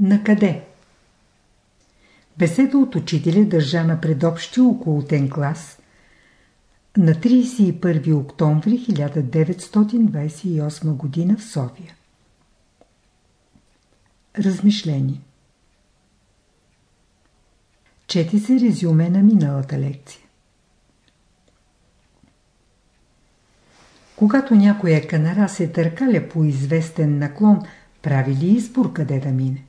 на къде? Беседа от учителя държа на предобщи околотен клас на 31 октомври 1928 г. в София. Размишление Чети се резюме на миналата лекция. Когато някоя канара се търкаля по известен наклон, прави ли избор къде да мине?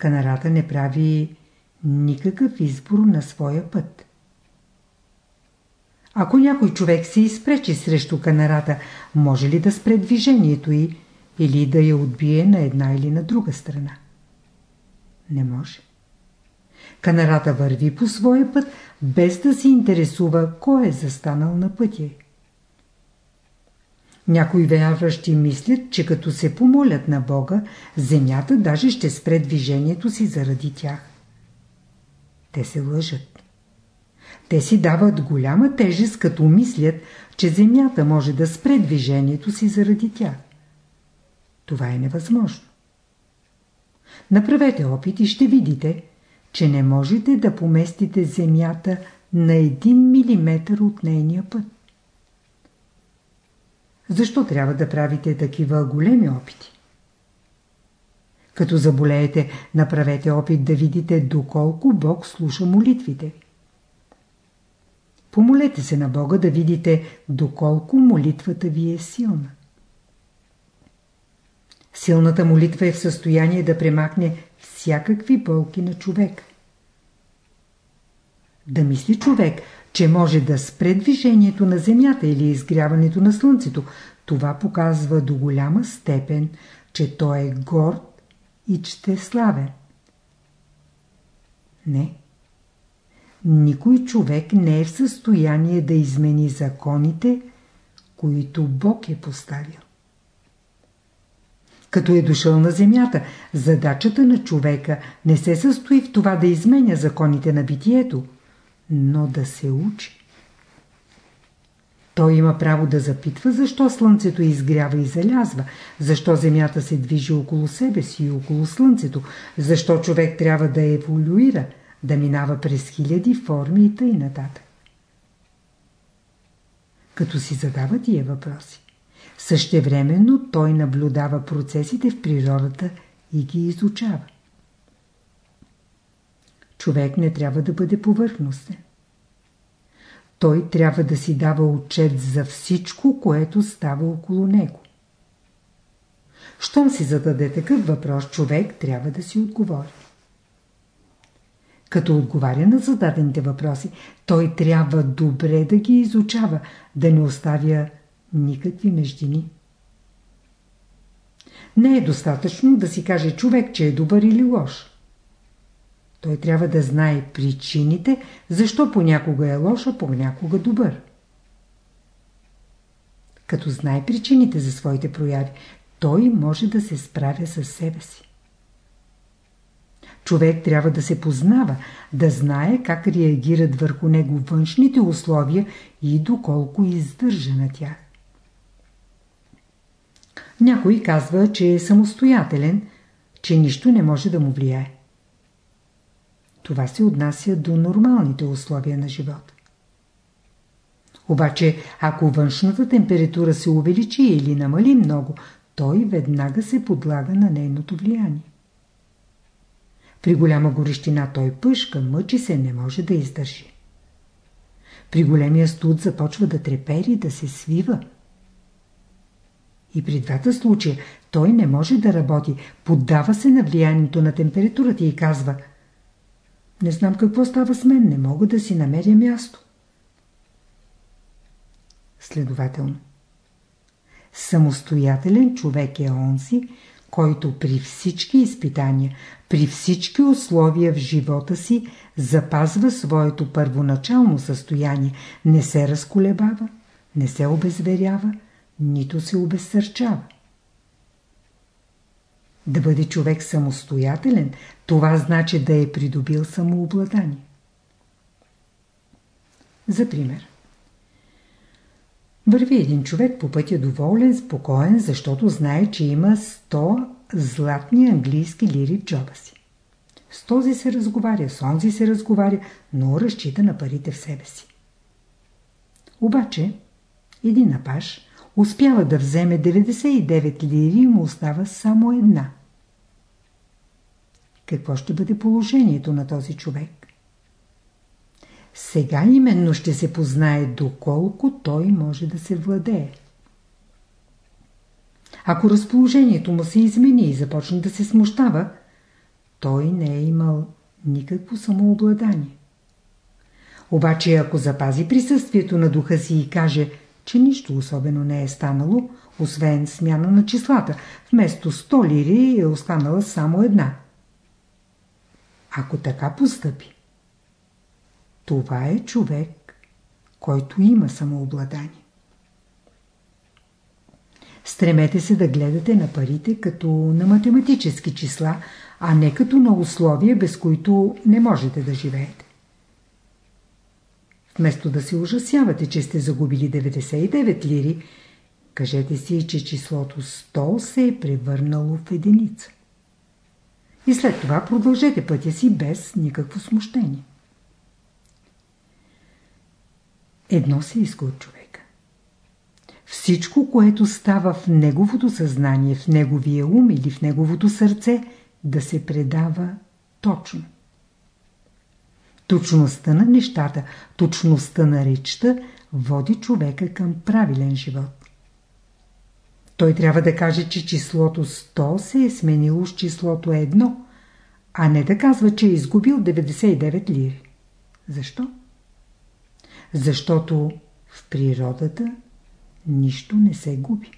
Канарата не прави никакъв избор на своя път. Ако някой човек се изпречи срещу канарата, може ли да спре движението й или да я отбие на една или на друга страна? Не може. Канарата върви по своя път, без да се интересува кой е застанал на пътя. Някои вярващи мислят, че като се помолят на Бога, земята даже ще спре движението си заради тях. Те се лъжат. Те си дават голяма тежест, като мислят, че земята може да спре движението си заради тях. Това е невъзможно. Направете опит и ще видите, че не можете да поместите земята на един милиметър от нейния път. Защо трябва да правите такива големи опити? Като заболеете, направете опит да видите доколко Бог слуша молитвите. Помолете се на Бога да видите доколко молитвата ви е силна. Силната молитва е в състояние да премахне всякакви болки на човек. Да мисли човек, че може да спре движението на Земята или изгряването на Слънцето, това показва до голяма степен, че той е горд и славен. Не. Никой човек не е в състояние да измени законите, които Бог е поставил. Като е дошъл на земята, задачата на човека не се състои в това да изменя законите на битието, но да се учи. Той има право да запитва защо Слънцето изгрява и залязва, защо Земята се движи около себе си и около Слънцето, защо човек трябва да еволюира, да минава през хиляди форми и тъй нататък. Като си задава тия въпроси, същевременно той наблюдава процесите в природата и ги изучава. Човек не трябва да бъде повърхностен той трябва да си дава отчет за всичко, което става около него. Щом си зададе такъв въпрос, човек трябва да си отговори. Като отговаря на зададените въпроси, той трябва добре да ги изучава, да не оставя никакви междини. Не е достатъчно да си каже човек, че е добър или лош. Той трябва да знае причините, защо понякога е лош, понякога добър. Като знае причините за своите прояви, той може да се справя с себе си. Човек трябва да се познава, да знае как реагират върху него външните условия и доколко издържа на тях. Някой казва, че е самостоятелен, че нищо не може да му влияе. Това се отнася до нормалните условия на живота. Обаче, ако външната температура се увеличи или намали много, той веднага се подлага на нейното влияние. При голяма горещина той пъшка, мъчи се, не може да издържи. При големия студ започва да трепери, да се свива. И при двата случая той не може да работи, поддава се на влиянието на температурата и казва – не знам какво става с мен, не мога да си намеря място. Следователно. Самостоятелен човек е онзи, който при всички изпитания, при всички условия в живота си запазва своето първоначално състояние, не се разколебава, не се обезверява, нито се обезсърчава. Да бъде човек самостоятелен, това значи да е придобил самообладание. За пример. Върви един човек по пътя доволен, спокоен, защото знае, че има 100 златни английски лири в джоба си. С този се разговаря, с онзи се разговаря, но разчита на парите в себе си. Обаче, един напаш успява да вземе 99 лири и му остава само една. Какво ще бъде положението на този човек? Сега именно ще се познае доколко той може да се владее. Ако разположението му се измени и започне да се смущава, той не е имал никакво самообладание. Обаче ако запази присъствието на духа си и каже, че нищо особено не е станало, освен смяна на числата, вместо 100 лири е останала само една. Ако така постъпи, това е човек, който има самообладание. Стремете се да гледате на парите като на математически числа, а не като на условия, без които не можете да живеете. Вместо да се ужасявате, че сте загубили 99 лири, кажете си, че числото 100 се е превърнало в единица. И след това продължете пътя си без никакво смущение. Едно се иска от човека. Всичко, което става в неговото съзнание, в неговия ум или в неговото сърце, да се предава точно. Точността на нещата, точността на речта води човека към правилен живот. Той трябва да каже, че числото 100 се е сменило с числото 1, а не да казва, че е изгубил 99 лири. Защо? Защото в природата нищо не се губи.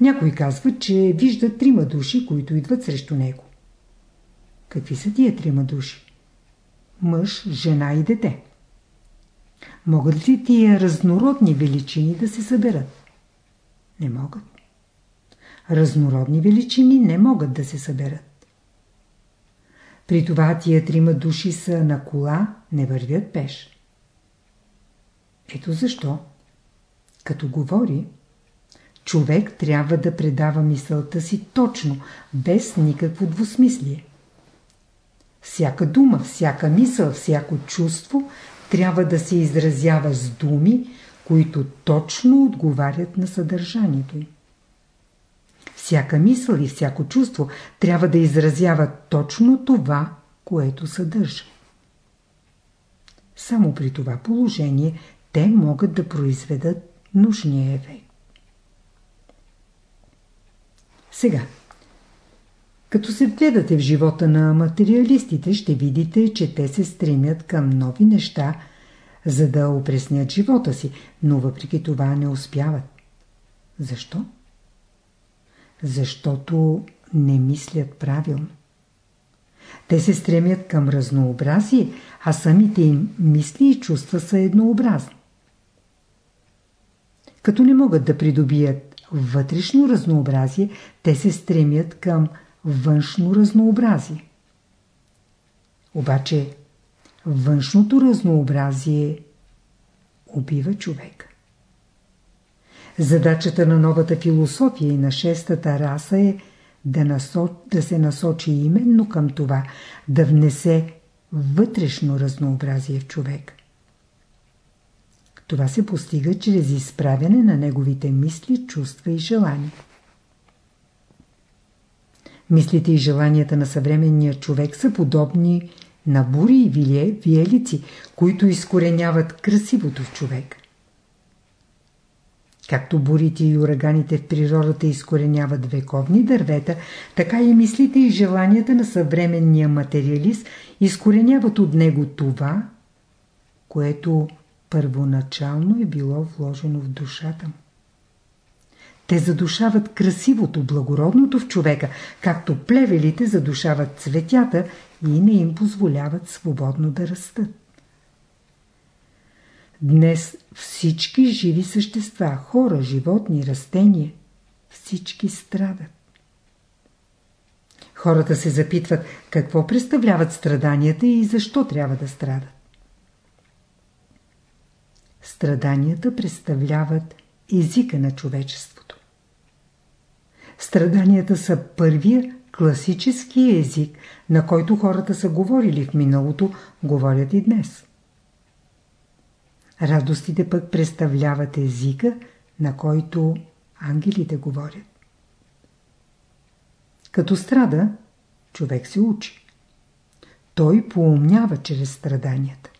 Някой казва, че вижда трима души, които идват срещу него. Какви са тия трима души? Мъж, жена и дете. Могат ли тия разнородни величини да се съберат? Не могат. Разнородни величини не могат да се съберат. При това тия трима души са на кола, не вървят пеш. Ето защо, като говори, човек трябва да предава мисълта си точно, без никакво двусмислие. Всяка дума, всяка мисъл, всяко чувство трябва да се изразява с думи, които точно отговарят на съдържанието им. Всяка мисъл и всяко чувство трябва да изразява точно това, което съдържа. Само при това положение те могат да произведат нужния ефект. Сега, като се вгледате в живота на материалистите, ще видите, че те се стремят към нови неща, за да опреснят живота си, но въпреки това не успяват. Защо? Защото не мислят правилно. Те се стремят към разнообразие, а самите им мисли и чувства са еднообразни. Като не могат да придобият вътрешно разнообразие, те се стремят към външно разнообразие. Обаче външното разнообразие убива човека. Задачата на новата философия и на шестата раса е да, насоч... да се насочи именно към това, да внесе вътрешно разнообразие в човек. Това се постига чрез изправяне на неговите мисли, чувства и желания. Мислите и желанията на съвременния човек са подобни на бури и вие, виелици, които изкореняват красивото в човек. Както бурите и ураганите в природата изкореняват вековни дървета, така и мислите и желанията на съвременния материалист изкореняват от него това, което първоначално е било вложено в душата му. Те задушават красивото, благородното в човека, както плевелите задушават цветята и не им позволяват свободно да растат. Днес всички живи същества, хора, животни, растения, всички страдат. Хората се запитват какво представляват страданията и защо трябва да страдат. Страданията представляват езика на човечеството. Страданията са първия класически език, на който хората са говорили в миналото, говорят и днес. Радостите пък представляват езика, на който ангелите говорят. Като страда, човек се учи. Той поумнява чрез страданията.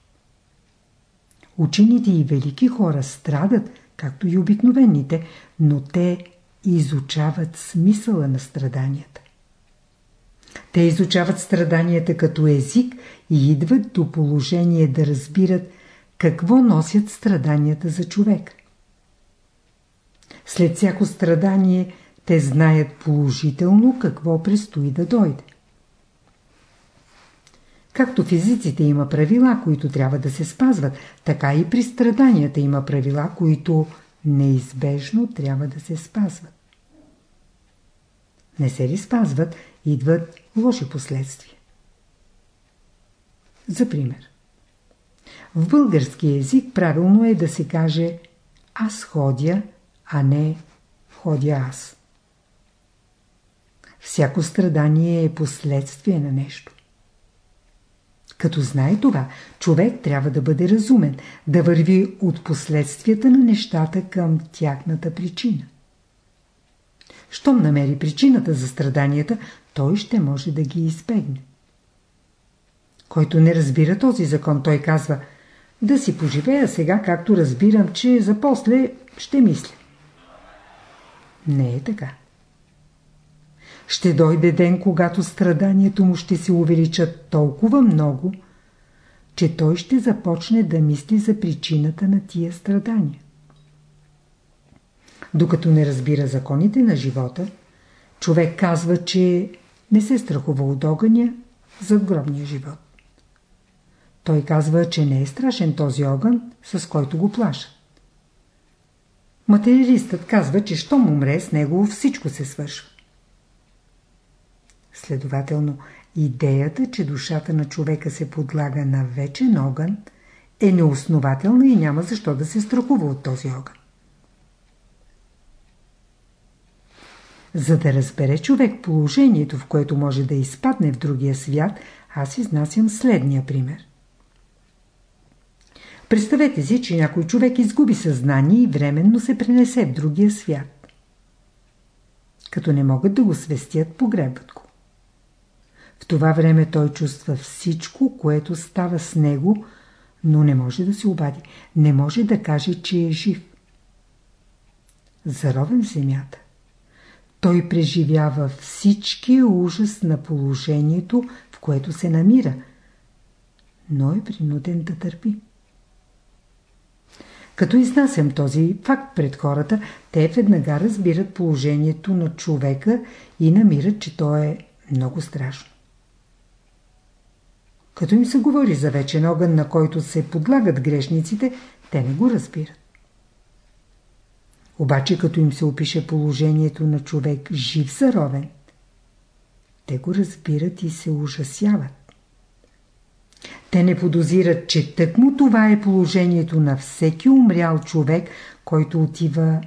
Учените и велики хора страдат, както и обикновените, но те изучават смисъла на страданията. Те изучават страданията като език и идват до положение да разбират какво носят страданията за човек. След всяко страдание те знаят положително какво предстои да дойде. Както физиците има правила, които трябва да се спазват, така и при страданията има правила, които неизбежно трябва да се спазват. Не се ли спазват, идват лоши последствия. За пример. В български язик правилно е да се каже аз ходя, а не ходя аз. Всяко страдание е последствие на нещо. Като знае това, човек трябва да бъде разумен, да върви от последствията на нещата към тяхната причина. Щом намери причината за страданията, той ще може да ги избегне. Който не разбира този закон, той казва да си поживея сега, както разбирам, че за после ще мисля. Не е така. Ще дойде ден, когато страданието му ще се увеличат толкова много, че той ще започне да мисли за причината на тия страдания. Докато не разбира законите на живота, човек казва, че не се страхува от огъня за гробния живот. Той казва, че не е страшен този огън, с който го плашат. Материалистът казва, че щом умре с него всичко се свършва. Следователно, идеята, че душата на човека се подлага на вечен огън, е неоснователна и няма защо да се страхува от този огън. За да разбере човек положението, в което може да изпадне в другия свят, аз изнасям следния пример. Представете си, че някой човек изгуби съзнание и временно се пренесе в другия свят. Като не могат да го свестят, погребат го. В това време той чувства всичко, което става с него, но не може да се обади. Не може да каже, че е жив. Заровен в земята. Той преживява всички ужас на положението, в което се намира, но е принуден да търпи. Като изнасям този факт пред хората, те веднага разбират положението на човека и намират, че то е много страшно. Като им се говори за вечен огън, на който се подлагат грешниците, те не го разбират. Обаче като им се опише положението на човек жив заровен, те го разбират и се ужасяват. Те не подозират, че тъкмо това е положението на всеки умрял човек, който отива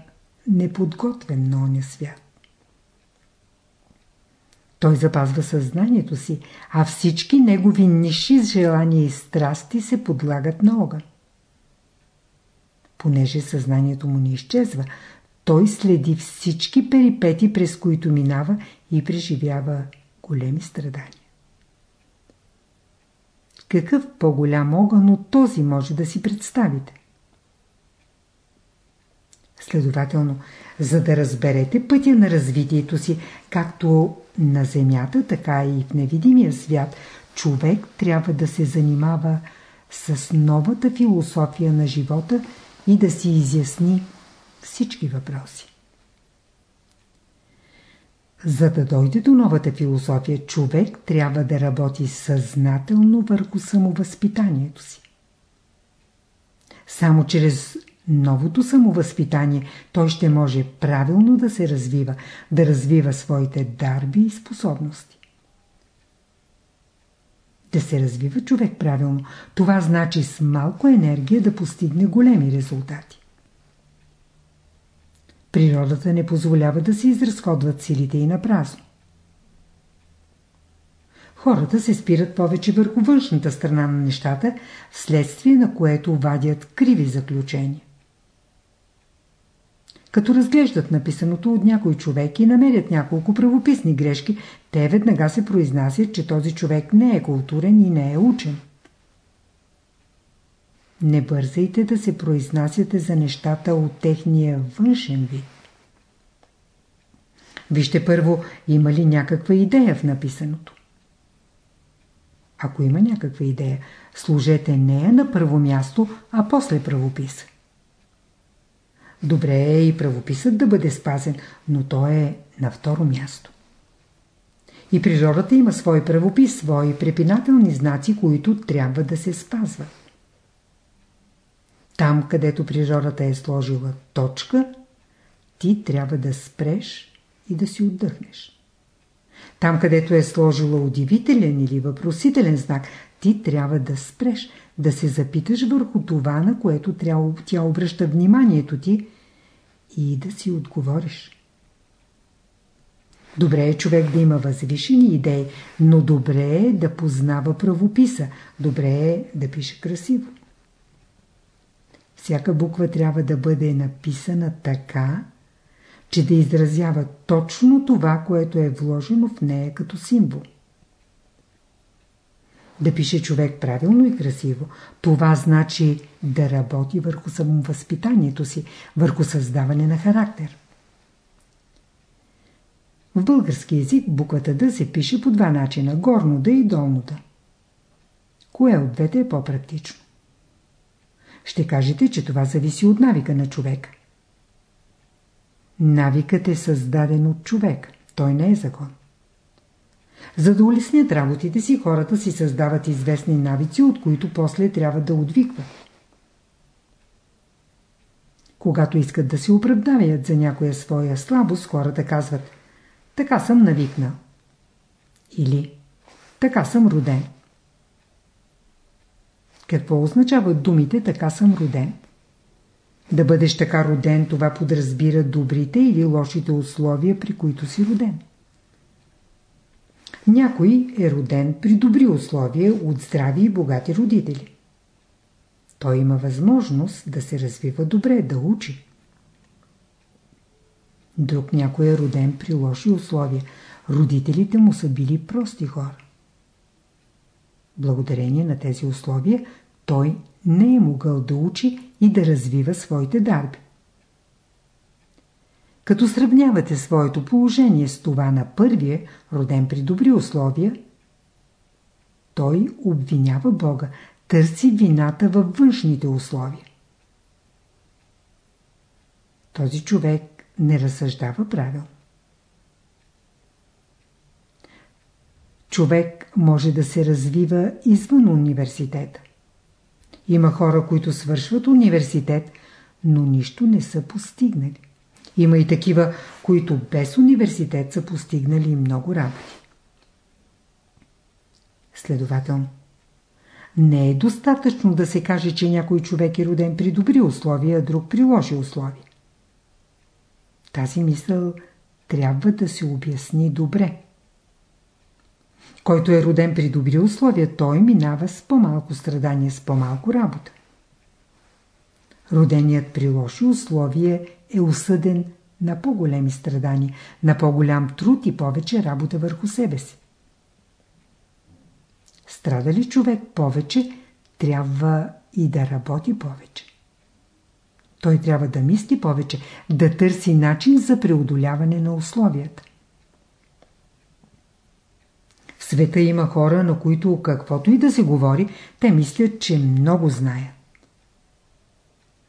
неподготвен на оня свят. Той запазва съзнанието си, а всички негови ниши желания и страсти се подлагат на огън. Понеже съзнанието му не изчезва, той следи всички перипети, през които минава и преживява големи страдания. Какъв по-голям огън от този може да си представите? Следователно, за да разберете пътя на развитието си, както на Земята, така и в невидимия свят, човек трябва да се занимава с новата философия на живота и да си изясни всички въпроси. За да дойде до новата философия, човек трябва да работи съзнателно върху самовъзпитанието си. Само чрез новото самовъзпитание той ще може правилно да се развива, да развива своите дарби и способности. Да се развива човек правилно, това значи с малко енергия да постигне големи резултати. Природата не позволява да се изразходват силите и на празно. Хората се спират повече върху външната страна на нещата, вследствие на което вадят криви заключения. Като разглеждат написаното от някой човек и намерят няколко правописни грешки, те веднага се произнасят, че този човек не е културен и не е учен. Не бързайте да се произнасяте за нещата от техния външен вид. Вижте първо, има ли някаква идея в написаното. Ако има някаква идея, служете нея на първо място, а после правописа. Добре е и правописът да бъде спазен, но то е на второ място. И природата има свой правопис, свои препинателни знаци, които трябва да се спазват. Там, където природата е сложила точка, ти трябва да спреш и да си отдъхнеш. Там, където е сложила удивителен или въпросителен знак, ти трябва да спреш, да се запиташ върху това, на което тя обръща вниманието ти и да си отговориш. Добре е човек да има възвишени идеи, но добре е да познава правописа, добре е да пише красиво. Всяка буква трябва да бъде написана така, че да изразява точно това, което е вложено в нея като символ. Да пише човек правилно и красиво, това значи да работи върху самовъзпитанието си, върху създаване на характер. В български язик буквата Д се пише по два начина – горно да и долно да. Кое от двете е по-практично? Ще кажете, че това зависи от навика на човека. Навикът е създаден от човек. Той не е закон. За да улеснят работите си, хората си създават известни навици, от които после трябва да отвикват. Когато искат да се оправдаят за някоя своя слабост, хората казват «Така съм навикнал» или «Така съм роден». Какво означават думите «така съм роден»? Да бъдеш така роден, това подразбира добрите или лошите условия, при които си роден. Някой е роден при добри условия от здрави и богати родители. Той има възможност да се развива добре, да учи. Друг някой е роден при лоши условия. Родителите му са били прости хора. Благодарение на тези условия той не е могъл да учи и да развива своите дарби. Като сравнявате своето положение с това на първия, роден при добри условия, той обвинява Бога, търси вината във външните условия. Този човек не разсъждава правилно. Човек може да се развива извън университета. Има хора, които свършват университет, но нищо не са постигнали. Има и такива, които без университет са постигнали много работи. Следователно, не е достатъчно да се каже, че някой човек е роден при добри условия, а друг при лоши условия. Тази мисъл трябва да се обясни добре. Който е роден при добри условия, той минава с по-малко страдание, с по-малко работа. Роденият при лоши условия е осъден на по-големи страдания, на по-голям труд и повече работа върху себе си. Страда ли човек повече, трябва и да работи повече. Той трябва да мисли повече, да търси начин за преодоляване на условията. В света има хора, на които каквото и да се говори, те мислят, че много знаят.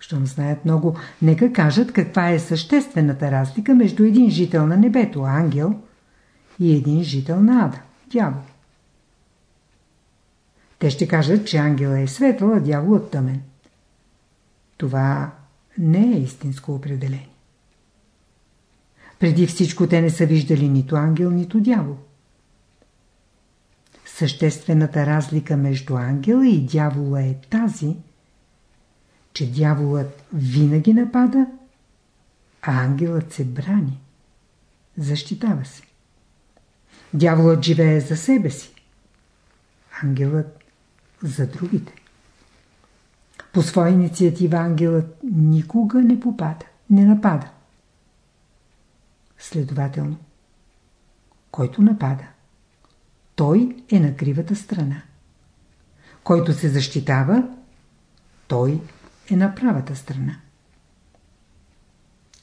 Щом знаят много, нека кажат каква е съществената разлика между един жител на небето, ангел, и един жител на ада, дявол. Те ще кажат, че ангела е светъл, а дяволът тъмен. Това не е истинско определение. Преди всичко те не са виждали нито ангел, нито дявол. Съществената разлика между ангела и дявола е тази, че дяволът винаги напада, а ангелът се брани. Защитава се. Дяволът живее за себе си. Ангелът за другите. По своя инициатива ангелът никога не попада, не напада. Следователно, който напада, той е на кривата страна. Който се защитава, той е на правата страна.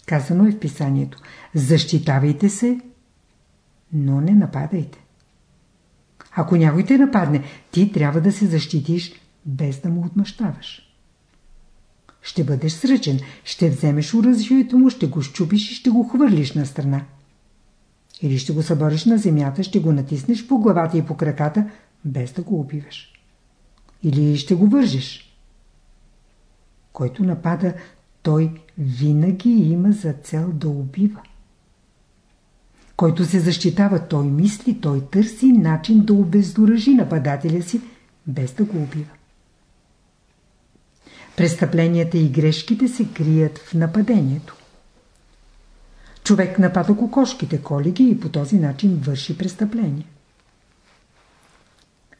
Казано е в писанието. Защитавайте се, но не нападайте. Ако някой те нападне, ти трябва да се защитиш, без да му отмъщаваш. Ще бъдеш сръчен, ще вземеш оръжието му, ще го щупиш и ще го хвърлиш на страна. Или ще го събориш на земята, ще го натиснеш по главата и по краката, без да го убиваш. Или ще го вържеш. Който напада, той винаги има за цел да убива. Който се защитава, той мисли, той търси начин да обездоръжи нападателя си, без да го убива. Престъпленията и грешките се крият в нападението. Човек напада кокошките, коли ги и по този начин върши престъпление.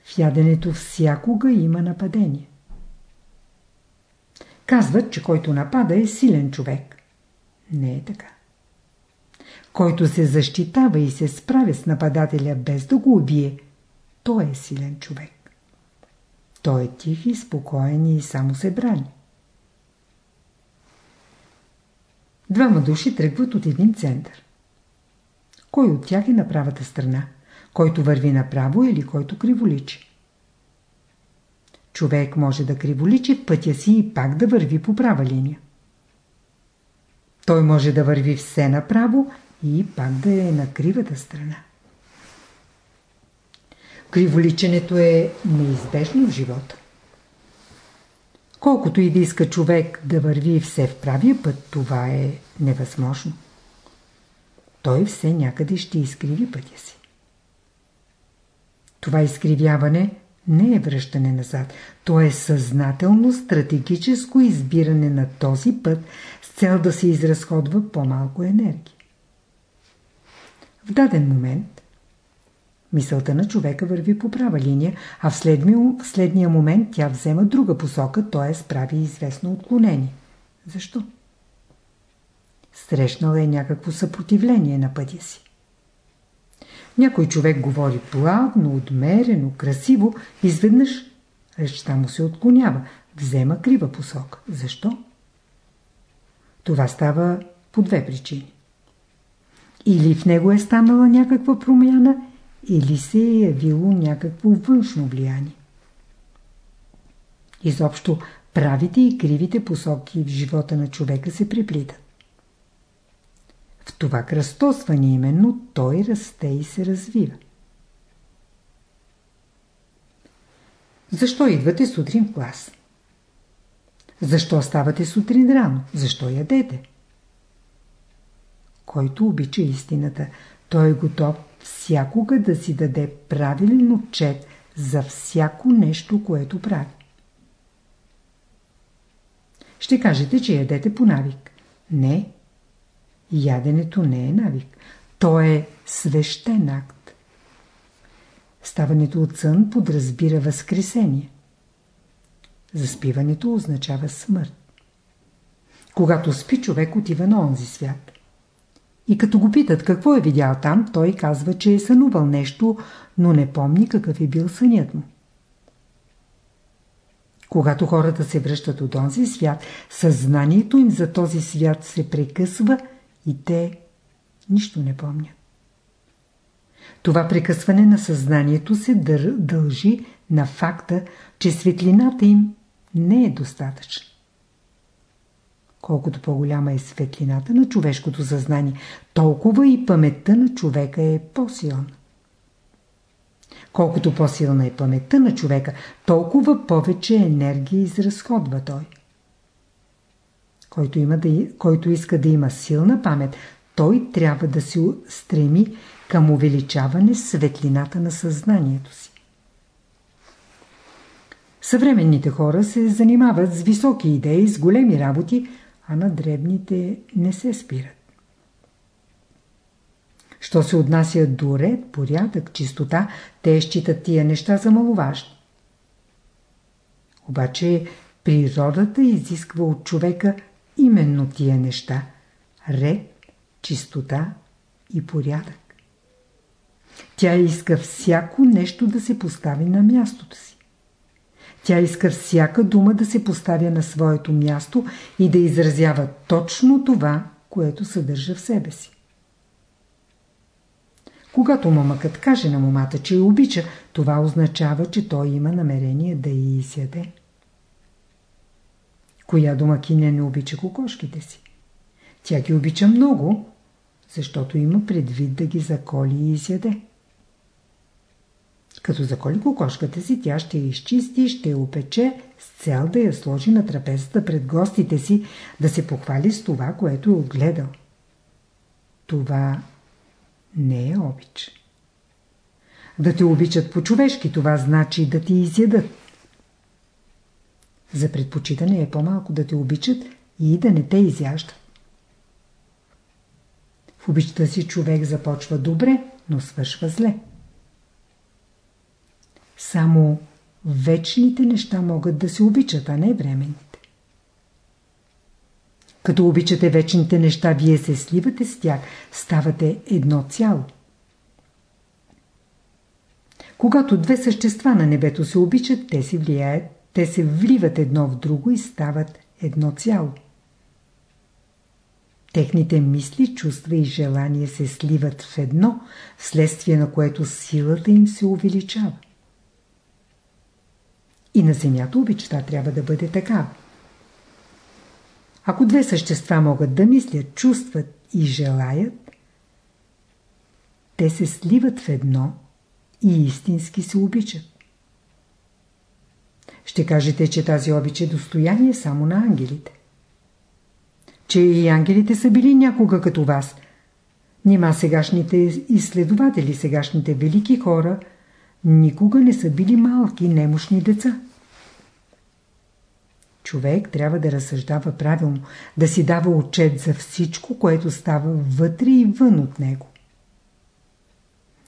В яденето всякога има нападение. Казват, че който напада е силен човек. Не е така. Който се защитава и се справя с нападателя без да го убие, той е силен човек. Той е тих и спокоен и само се брани. Двама души тръгват от един център. Кой от тях е на правата страна? Който върви направо или който криволичи? Човек може да криволичи в пътя си и пак да върви по права линия. Той може да върви все направо и пак да е на кривата страна. Криволиченето е неизбежно в живота. Колкото и да иска човек да върви все в правия път, това е невъзможно. Той все някъде ще изкриви пътя си. Това изкривяване не е връщане назад. То е съзнателно стратегическо избиране на този път с цел да се изразходва по-малко енергия. В даден момент мисълта на човека върви по права линия, а в следния, момент тя взема друга посока, т.е. прави известно отклонение. Защо? Срещнал е някакво съпротивление на пътя си. Някой човек говори плавно, отмерено, красиво, изведнъж речта му се отклонява, взема крива посока. Защо? Това става по две причини. Или в него е станала някаква промяна, или се е явило някакво външно влияние. Изобщо правите и кривите посоки в живота на човека се преплитат. В това кръстосване именно той расте и се развива. Защо идвате сутрин в клас? Защо ставате сутрин рано? Защо ядете? Който обича истината, той е готов всякога да си даде правилен отчет за всяко нещо, което прави. Ще кажете, че ядете по навик. Не. Яденето не е навик. То е свещен акт. Ставането от сън подразбира възкресение. Заспиването означава смърт. Когато спи, човек отива на онзи свят. И като го питат какво е видял там, той казва, че е сънувал нещо, но не помни какъв е бил сънят му. Когато хората се връщат от онзи свят, съзнанието им за този свят се прекъсва и те нищо не помнят. Това прекъсване на съзнанието се дължи на факта, че светлината им не е достатъчна. Колкото по-голяма е светлината на човешкото съзнание, толкова и паметта на човека е по-силна. Колкото по-силна е паметта на човека, толкова повече енергия изразходва той. Който, има да, който иска да има силна памет, той трябва да се стреми към увеличаване светлината на съзнанието си. Съвременните хора се занимават с високи идеи, с големи работи, а на дребните не се спират. Що се отнася до ред, порядък, чистота, те считат тия неща за маловажни. Обаче природата изисква от човека именно тия неща – ред, чистота и порядък. Тя иска всяко нещо да се постави на мястото си. Тя иска всяка дума да се поставя на своето място и да изразява точно това, което съдържа в себе си. Когато момъкът каже на момата, че я обича, това означава, че той има намерение да я изяде. Коя домакиня не обича кокошките си? Тя ги обича много, защото има предвид да ги заколи и изяде. Като заколи кокошката си, тя ще я изчисти, ще я опече с цел да я сложи на трапезата пред гостите си, да се похвали с това, което е отгледал. Това не е обич. Да те обичат по-човешки, това значи да ти изядат. За предпочитане е по-малко да те обичат и да не те изяждат. В обичта си човек започва добре, но свършва зле. Само вечните неща могат да се обичат, а не временните. Като обичате вечните неща, вие се сливате с тях, ставате едно цяло. Когато две същества на небето се обичат, те се влияят, те се вливат едно в друго и стават едно цяло. Техните мисли, чувства и желания се сливат в едно, вследствие на което силата им се увеличава. И на Земята обичта трябва да бъде такава. Ако две същества могат да мислят, чувстват и желаят, те се сливат в едно и истински се обичат. Ще кажете, че тази обич е достояние само на ангелите. Че и ангелите са били някога като вас. Нима сегашните изследователи, сегашните велики хора – никога не са били малки, немощни деца. Човек трябва да разсъждава правилно, да си дава отчет за всичко, което става вътре и вън от него.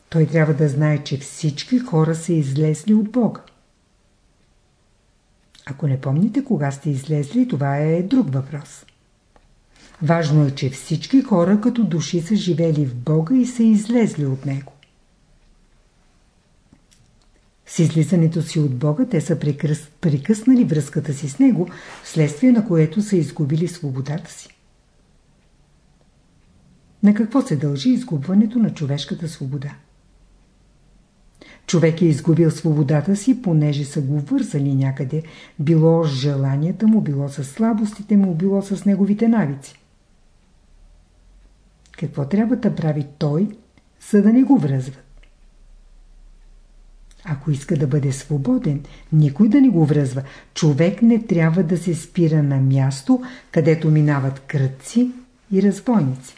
Той трябва да знае, че всички хора са излезли от Бога. Ако не помните кога сте излезли, това е друг въпрос. Важно е, че всички хора като души са живели в Бога и са излезли от Него. С излизането си от Бога те са прекъс... прекъснали връзката си с Него, вследствие на което са изгубили свободата си. На какво се дължи изгубването на човешката свобода? Човек е изгубил свободата си, понеже са го вързали някъде, било с желанията му, било с слабостите му, било с неговите навици. Какво трябва да прави той, за да не го връзват? Ако иска да бъде свободен, никой да не го връзва. Човек не трябва да се спира на място, където минават кръци и разбойници.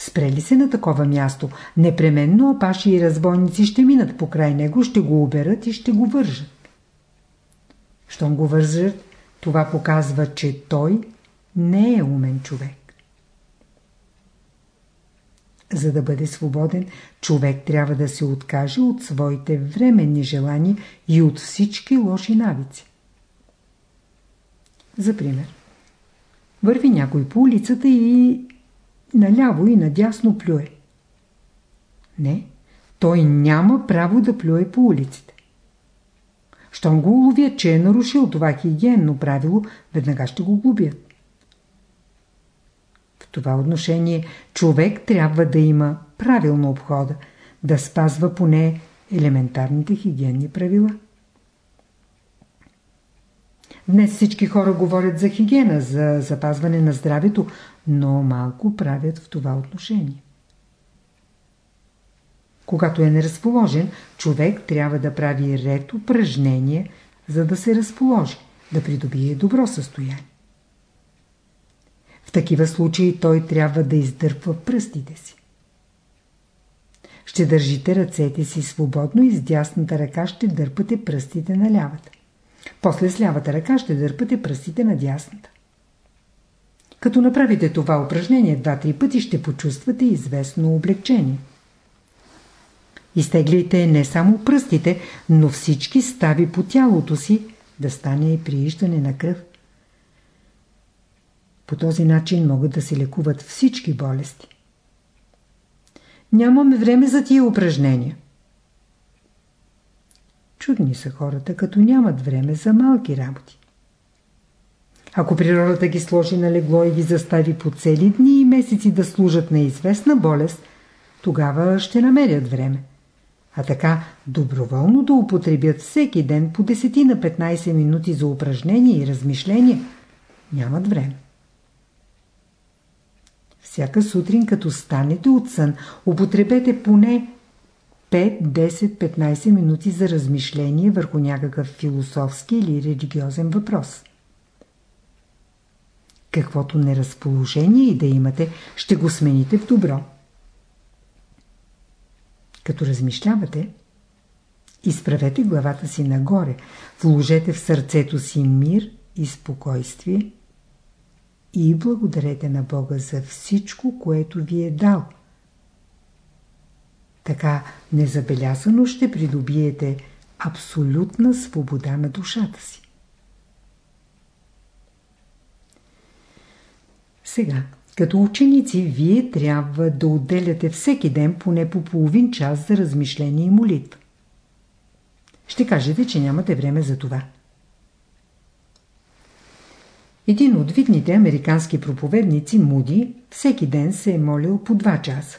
Спрели се на такова място, непременно апаши и разбойници ще минат покрай него, ще го оберат и ще го вържат. Щом го вържат, това показва, че той не е умен човек. За да бъде свободен, човек трябва да се откаже от своите временни желания и от всички лоши навици. За пример. Върви някой по улицата и наляво и надясно плюе. Не, той няма право да плюе по улиците. Щом го уловят, че е нарушил това хигиенно правило, веднага ще го губят това отношение човек трябва да има правилно обхода, да спазва поне елементарните хигиенни правила. Днес всички хора говорят за хигиена, за запазване на здравето, но малко правят в това отношение. Когато е неразположен, човек трябва да прави ред упражнения, за да се разположи, да придобие добро състояние. В такива случаи той трябва да издърпва пръстите си. Ще държите ръцете си свободно и с дясната ръка ще дърпате пръстите на лявата. После с лявата ръка ще дърпате пръстите на дясната. Като направите това упражнение два-три пъти, ще почувствате известно облегчение. Изтегляйте не само пръстите, но всички стави по тялото си, да стане и прииждане на кръв. По този начин могат да се лекуват всички болести. Нямаме време за тия упражнения. Чудни са хората, като нямат време за малки работи. Ако природата ги сложи на легло и ги застави по цели дни и месеци да служат на известна болест, тогава ще намерят време. А така, доброволно да употребят всеки ден по 10 на 15 минути за упражнение и размишление, нямат време. Всяка сутрин, като станете от сън, употребете поне 5, 10, 15 минути за размишление върху някакъв философски или религиозен въпрос. Каквото неразположение и да имате, ще го смените в добро. Като размишлявате, изправете главата си нагоре, вложете в сърцето си мир и спокойствие и благодарете на Бога за всичко, което ви е дал. Така незабелязано ще придобиете абсолютна свобода на душата си. Сега, като ученици, вие трябва да отделяте всеки ден поне по половин час за размишление и молитва. Ще кажете, че нямате време за това. Един от видните американски проповедници, Муди, всеки ден се е молил по два часа.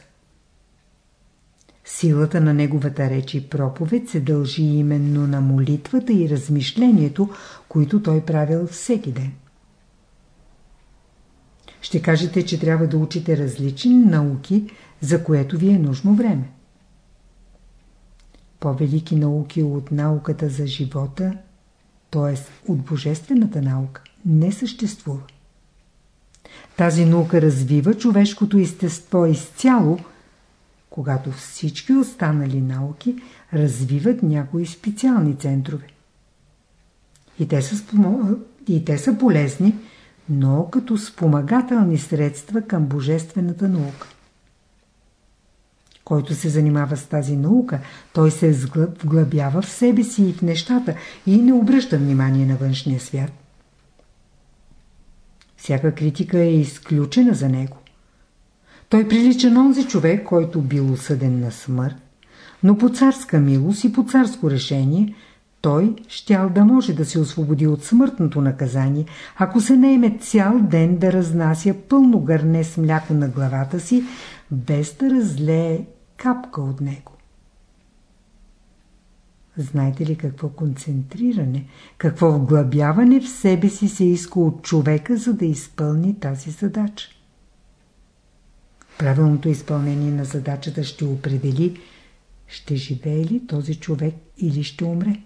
Силата на неговата реч и проповед се дължи именно на молитвата и размишлението, които той правил всеки ден. Ще кажете, че трябва да учите различни науки, за което ви е нужно време. По-велики науки от науката за живота, т.е. от божествената наука, не съществува. Тази наука развива човешкото естество изцяло, когато всички останали науки развиват някои специални центрове. И те са, спомо... и те са полезни, но като спомагателни средства към божествената наука. Който се занимава с тази наука, той се вглъбява в себе си и в нещата и не обръща внимание на външния свят. Всяка критика е изключена за него. Той прилича на онзи човек, който бил осъден на смърт, но по царска милост и по царско решение той щял да може да се освободи от смъртното наказание, ако се наеме цял ден да разнася пълно гърне с мляко на главата си, без да разлее капка от него. Знаете ли какво концентриране, какво вглъбяване в себе си се иска от човека, за да изпълни тази задача? Правилното изпълнение на задачата ще определи, ще живее ли този човек или ще умре.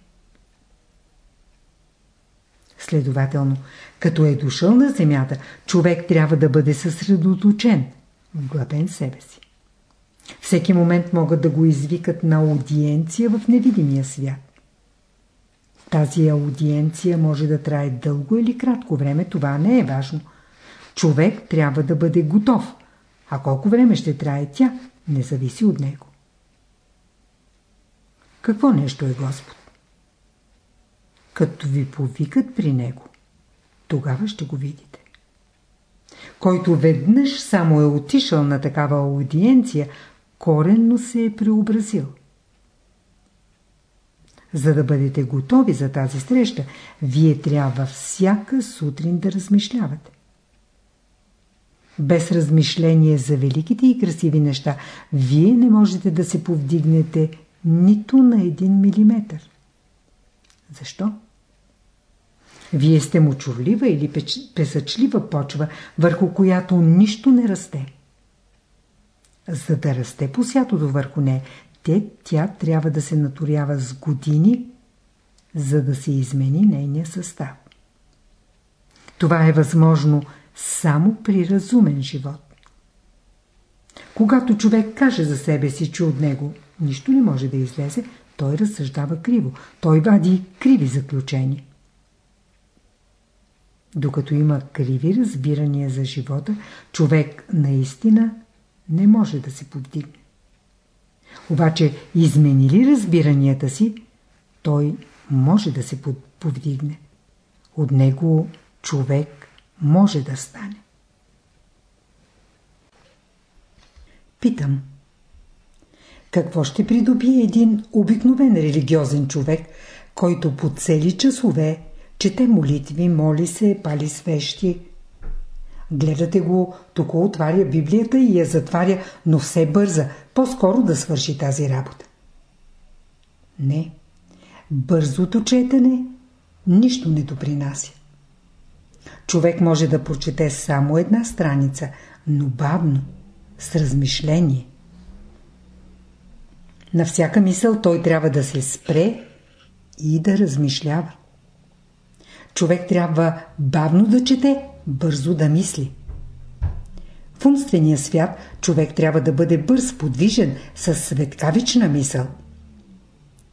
Следователно, като е дошъл на земята, човек трябва да бъде съсредоточен, вглъбен себе си. Всеки момент могат да го извикат на аудиенция в невидимия свят. Тази аудиенция може да трае дълго или кратко време, това не е важно. Човек трябва да бъде готов, а колко време ще трае тя, не зависи от него. Какво нещо е Господ? Като ви повикат при него, тогава ще го видите. Който веднъж само е отишъл на такава аудиенция, коренно се е преобразил. За да бъдете готови за тази среща, вие трябва всяка сутрин да размишлявате. Без размишление за великите и красиви неща, вие не можете да се повдигнете нито на един милиметър. Защо? Вие сте мочурлива или песъчлива почва, върху която нищо не расте. За да расте посятото върху не, те, тя трябва да се наторява с години, за да се измени нейния състав. Това е възможно само при разумен живот. Когато човек каже за себе си, че от него нищо не може да излезе, той разсъждава криво. Той вади криви заключения. Докато има криви разбирания за живота, човек наистина не може да се повдигне. Обаче, измени ли разбиранията си, той може да се повдигне. От него човек може да стане. Питам. Какво ще придобие един обикновен религиозен човек, който по цели часове чете молитви, моли се, пали свещи? Гледате го, тук отваря Библията и я затваря, но все бърза, по-скоро да свърши тази работа. Не. Бързото четене нищо не допринася. Човек може да прочете само една страница, но бавно, с размишление. На всяка мисъл той трябва да се спре и да размишлява. Човек трябва бавно да чете, бързо да мисли. В умствения свят човек трябва да бъде бърз, подвижен, с светкавична мисъл.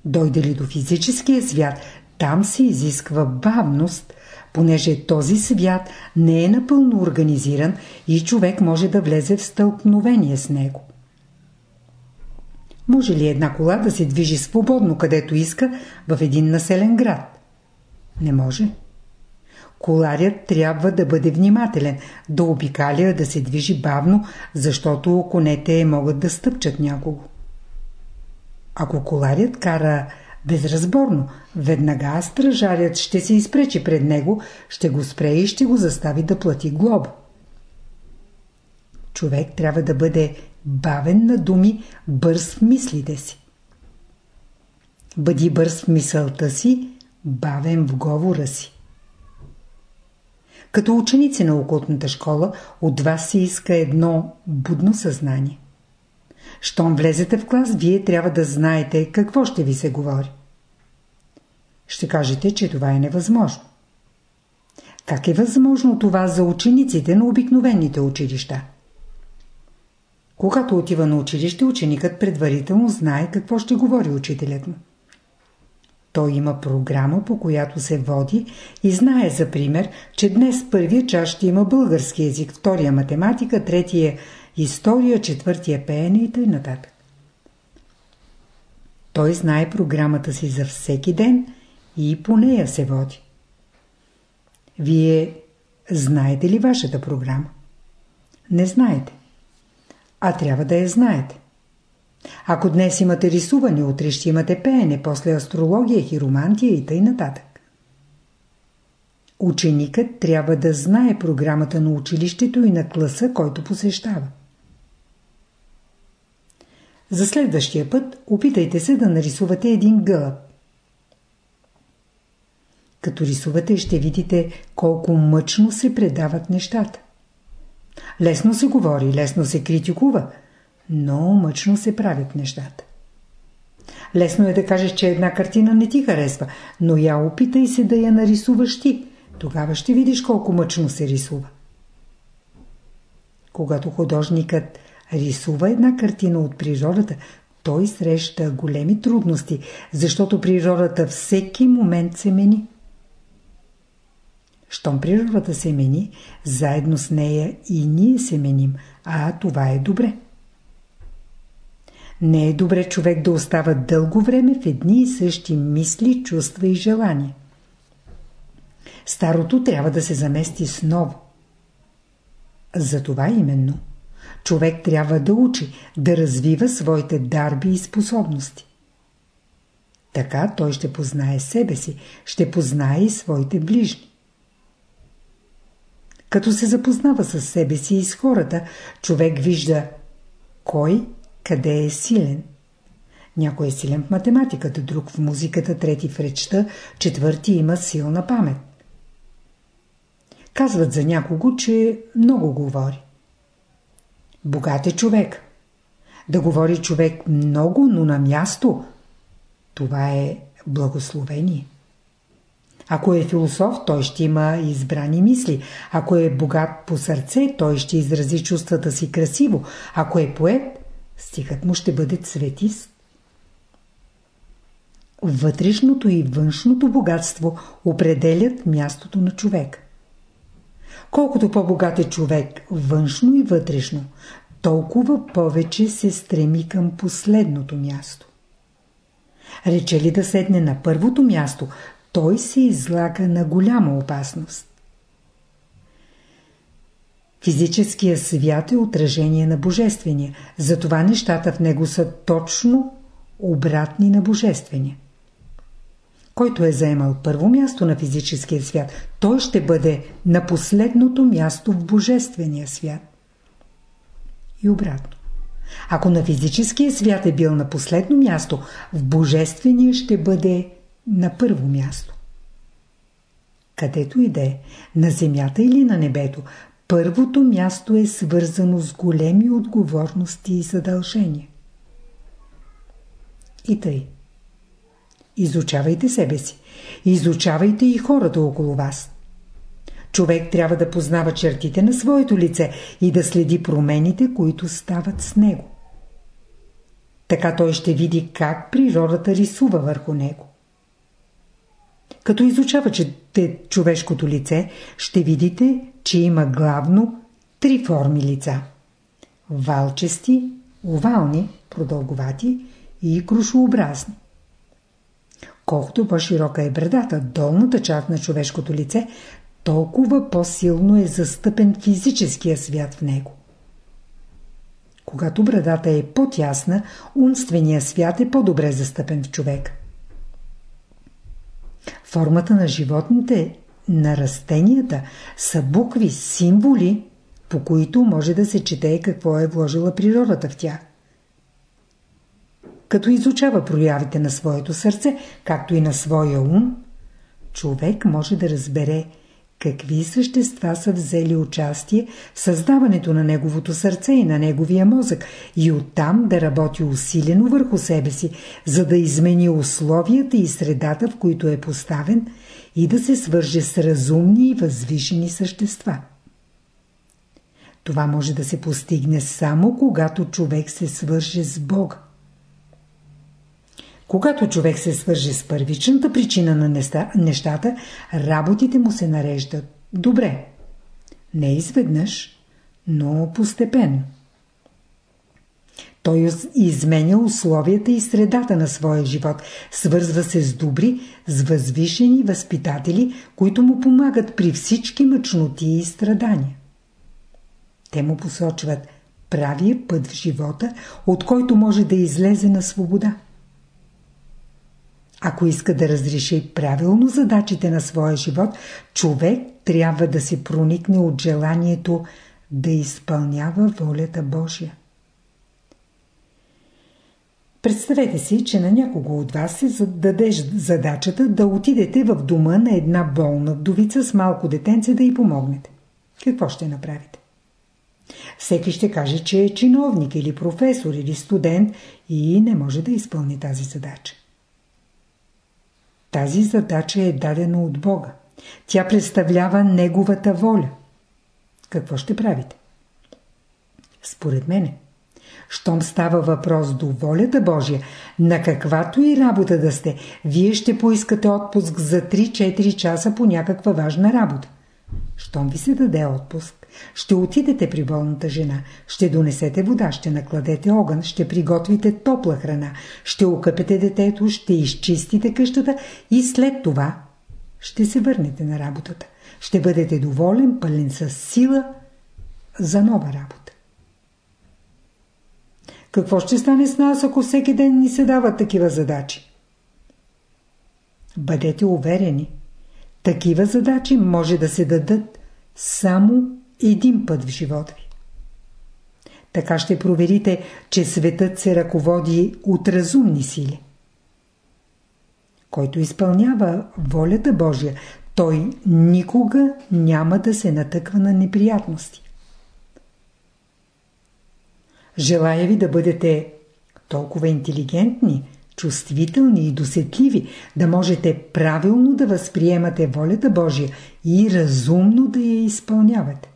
Дойде ли до физическия свят, там се изисква бавност, понеже този свят не е напълно организиран и човек може да влезе в стълкновение с него. Може ли една кола да се движи свободно където иска в един населен град? Не може. Коларят трябва да бъде внимателен, да обикаля, да се движи бавно, защото конете могат да стъпчат някого. Ако коларят кара безразборно, веднага стражарят ще се изпречи пред него, ще го спре и ще го застави да плати глоба. Човек трябва да бъде бавен на думи, бърз в мислите си. Бъди бърз в мисълта си, бавен в говора си. Като ученици на окултната школа, от вас се иска едно будно съзнание. Щом влезете в клас, вие трябва да знаете какво ще ви се говори. Ще кажете, че това е невъзможно. Как е възможно това за учениците на обикновените училища? Когато отива на училище, ученикът предварително знае какво ще говори учителят му. Той има програма, по която се води и знае, за пример, че днес първия час ще има български язик, втория математика, третия история, четвъртия пеене и т.н. Той знае програмата си за всеки ден и по нея се води. Вие знаете ли вашата програма? Не знаете. А трябва да я знаете. Ако днес имате рисуване, утре ще имате пеене, после астрология, хиромантия и т.н. Ученикът трябва да знае програмата на училището и на класа, който посещава. За следващия път опитайте се да нарисувате един гълъб. Като рисувате ще видите колко мъчно се предават нещата. Лесно се говори, лесно се критикува – но мъчно се правят нещата. Лесно е да кажеш, че една картина не ти харесва, но я опитай се да я нарисуваш ти. Тогава ще видиш колко мъчно се рисува. Когато художникът рисува една картина от природата, той среща големи трудности, защото природата всеки момент се мени. Щом природата се мени, заедно с нея и ние се меним, а това е добре. Не е добре човек да остава дълго време в едни и същи мисли, чувства и желания. Старото трябва да се замести с ново. Затова именно човек трябва да учи, да развива своите дарби и способности. Така той ще познае себе си, ще познае и своите ближни. Като се запознава с себе си и с хората, човек вижда кой къде е силен. Някой е силен в математиката, друг в музиката, трети в речта, четвърти има силна памет. Казват за някого, че много говори. Богат е човек. Да говори човек много, но на място, това е благословение. Ако е философ, той ще има избрани мисли. Ако е богат по сърце, той ще изрази чувствата си красиво. Ако е поет, стихът му ще бъде цветист. Вътрешното и външното богатство определят мястото на човек. Колкото по-богат е човек външно и вътрешно, толкова повече се стреми към последното място. Рече ли да седне на първото място, той се излага на голяма опасност. Физическият свят е отражение на Божествения, затова нещата в него са точно обратни на Божествения. Който е заемал първо място на физическия свят, той ще бъде на последното място в Божествения свят. И обратно. Ако на физическия свят е бил на последно място, в Божествения ще бъде на първо място. Където и да е, на земята или на небето, първото място е свързано с големи отговорности и задължения. И тъй. Изучавайте себе си. Изучавайте и хората около вас. Човек трябва да познава чертите на своето лице и да следи промените, които стават с него. Така той ще види как природата рисува върху него. Като изучавате човешкото лице, ще видите, че има главно три форми лица. Валчести, овални, продълговати и крушообразни. Колкото по-широка е брадата, долната част на човешкото лице, толкова по-силно е застъпен физическия свят в него. Когато брадата е по-тясна, умственият свят е по-добре застъпен в човек. Формата на животните, на растенията са букви, символи, по които може да се чете какво е вложила природата в тях. Като изучава проявите на своето сърце, както и на своя ум, човек може да разбере – какви същества са взели участие в създаването на неговото сърце и на неговия мозък и оттам да работи усилено върху себе си, за да измени условията и средата, в които е поставен и да се свърже с разумни и възвишени същества. Това може да се постигне само когато човек се свърже с Бога. Когато човек се свърже с първичната причина на нещата, работите му се нареждат добре. Не изведнъж, но постепенно. Той изменя условията и средата на своя живот, свързва се с добри, с възвишени възпитатели, които му помагат при всички мъчноти и страдания. Те му посочват правия път в живота, от който може да излезе на свобода. Ако иска да разреши правилно задачите на своя живот, човек трябва да се проникне от желанието да изпълнява волята Божия. Представете си, че на някого от вас се зададе задачата да отидете в дома на една болна вдовица с малко детенце да й помогнете. Какво ще направите? Всеки ще каже, че е чиновник или професор или студент и не може да изпълни тази задача. Тази задача е дадена от Бога. Тя представлява Неговата воля. Какво ще правите? Според мене, щом става въпрос до волята Божия, на каквато и работа да сте, вие ще поискате отпуск за 3-4 часа по някаква важна работа. Щом ви се даде отпуск, ще отидете при болната жена, ще донесете вода, ще накладете огън, ще приготвите топла храна, ще окъпете детето, ще изчистите къщата и след това ще се върнете на работата. Ще бъдете доволен, пълен с сила за нова работа. Какво ще стане с нас, ако всеки ден ни се дават такива задачи? Бъдете уверени, такива задачи може да се дадат само един път в живота ви. Така ще проверите, че светът се ръководи от разумни сили. Който изпълнява волята Божия, той никога няма да се натъква на неприятности. Желая ви да бъдете толкова интелигентни, чувствителни и досетливи, да можете правилно да възприемате волята Божия и разумно да я изпълнявате.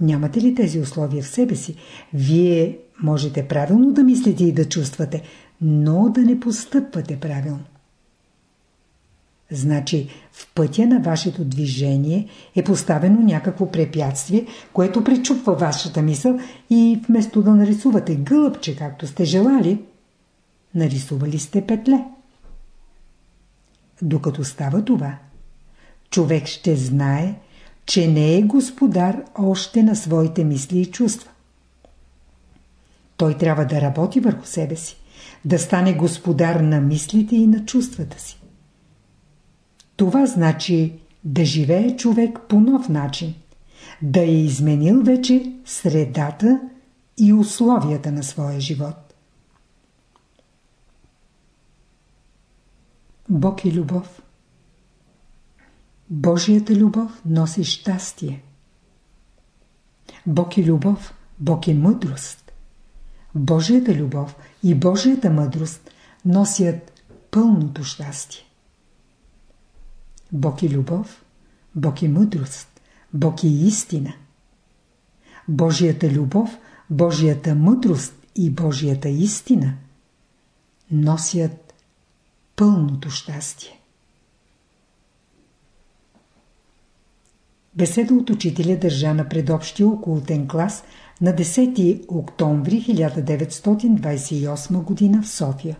Нямате ли тези условия в себе си, вие можете правилно да мислите и да чувствате, но да не постъпвате правилно. Значи в пътя на вашето движение е поставено някакво препятствие, което пречупва вашата мисъл и вместо да нарисувате гълъбче, както сте желали, нарисували сте петле. Докато става това, човек ще знае, че не е господар още на своите мисли и чувства. Той трябва да работи върху себе си, да стане господар на мислите и на чувствата си. Това значи да живее човек по нов начин, да е изменил вече средата и условията на своя живот. Бог е любов. Божията любов носи щастие. Бог е любов, Бог е мъдрост. Божията любов и Божията мъдрост носят пълното щастие. Бог е любов, Бог е мъдрост, Бог е истина. Божията любов, Божията мъдрост и Божията истина носят пълното щастие. Беседа от учителя държа на предобщия окултен клас на 10 октомври 1928 г. в София.